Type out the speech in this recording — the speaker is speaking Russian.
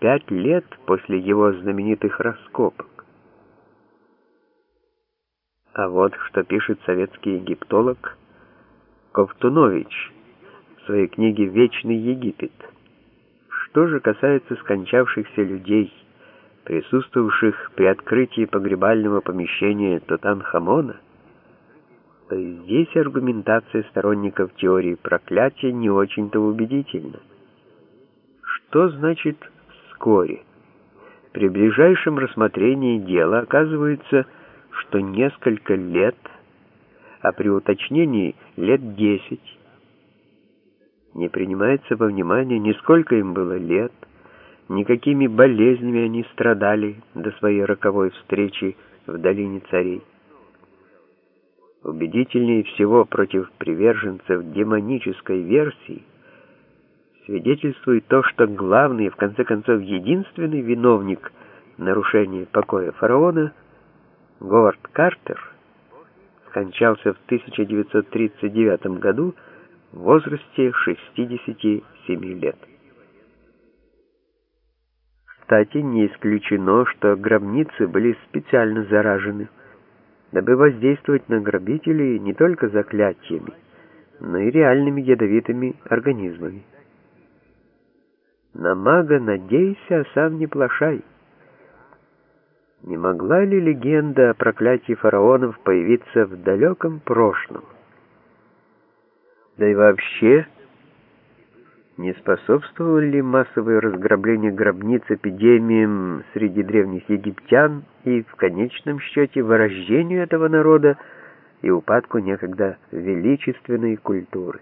пять лет после его знаменитых раскопок. А вот что пишет советский египтолог Ковтунович в своей книге «Вечный Египет». Что же касается скончавшихся людей, присутствовавших при открытии погребального помещения Тутанхамона, то здесь аргументация сторонников теории проклятия не очень-то убедительна. Что значит «вскоре»? При ближайшем рассмотрении дела оказывается, что несколько лет, а при уточнении лет десять, не принимается во внимание ни сколько им было лет, ни какими болезнями они страдали до своей роковой встречи в долине царей. Убедительнее всего против приверженцев демонической версии свидетельствует то, что главный и в конце концов единственный виновник нарушения покоя фараона – Говард Картер скончался в 1939 году в возрасте 67 лет. Кстати, не исключено, что гробницы были специально заражены, дабы воздействовать на грабителей не только заклятиями, но и реальными ядовитыми организмами. На мага надейся, а сам не плашай. Не могла ли легенда о проклятии фараонов появиться в далеком прошлом? Да и вообще, не способствовало ли массовое разграбление гробниц эпидемиям среди древних египтян и, в конечном счете, вырождению этого народа и упадку некогда величественной культуры?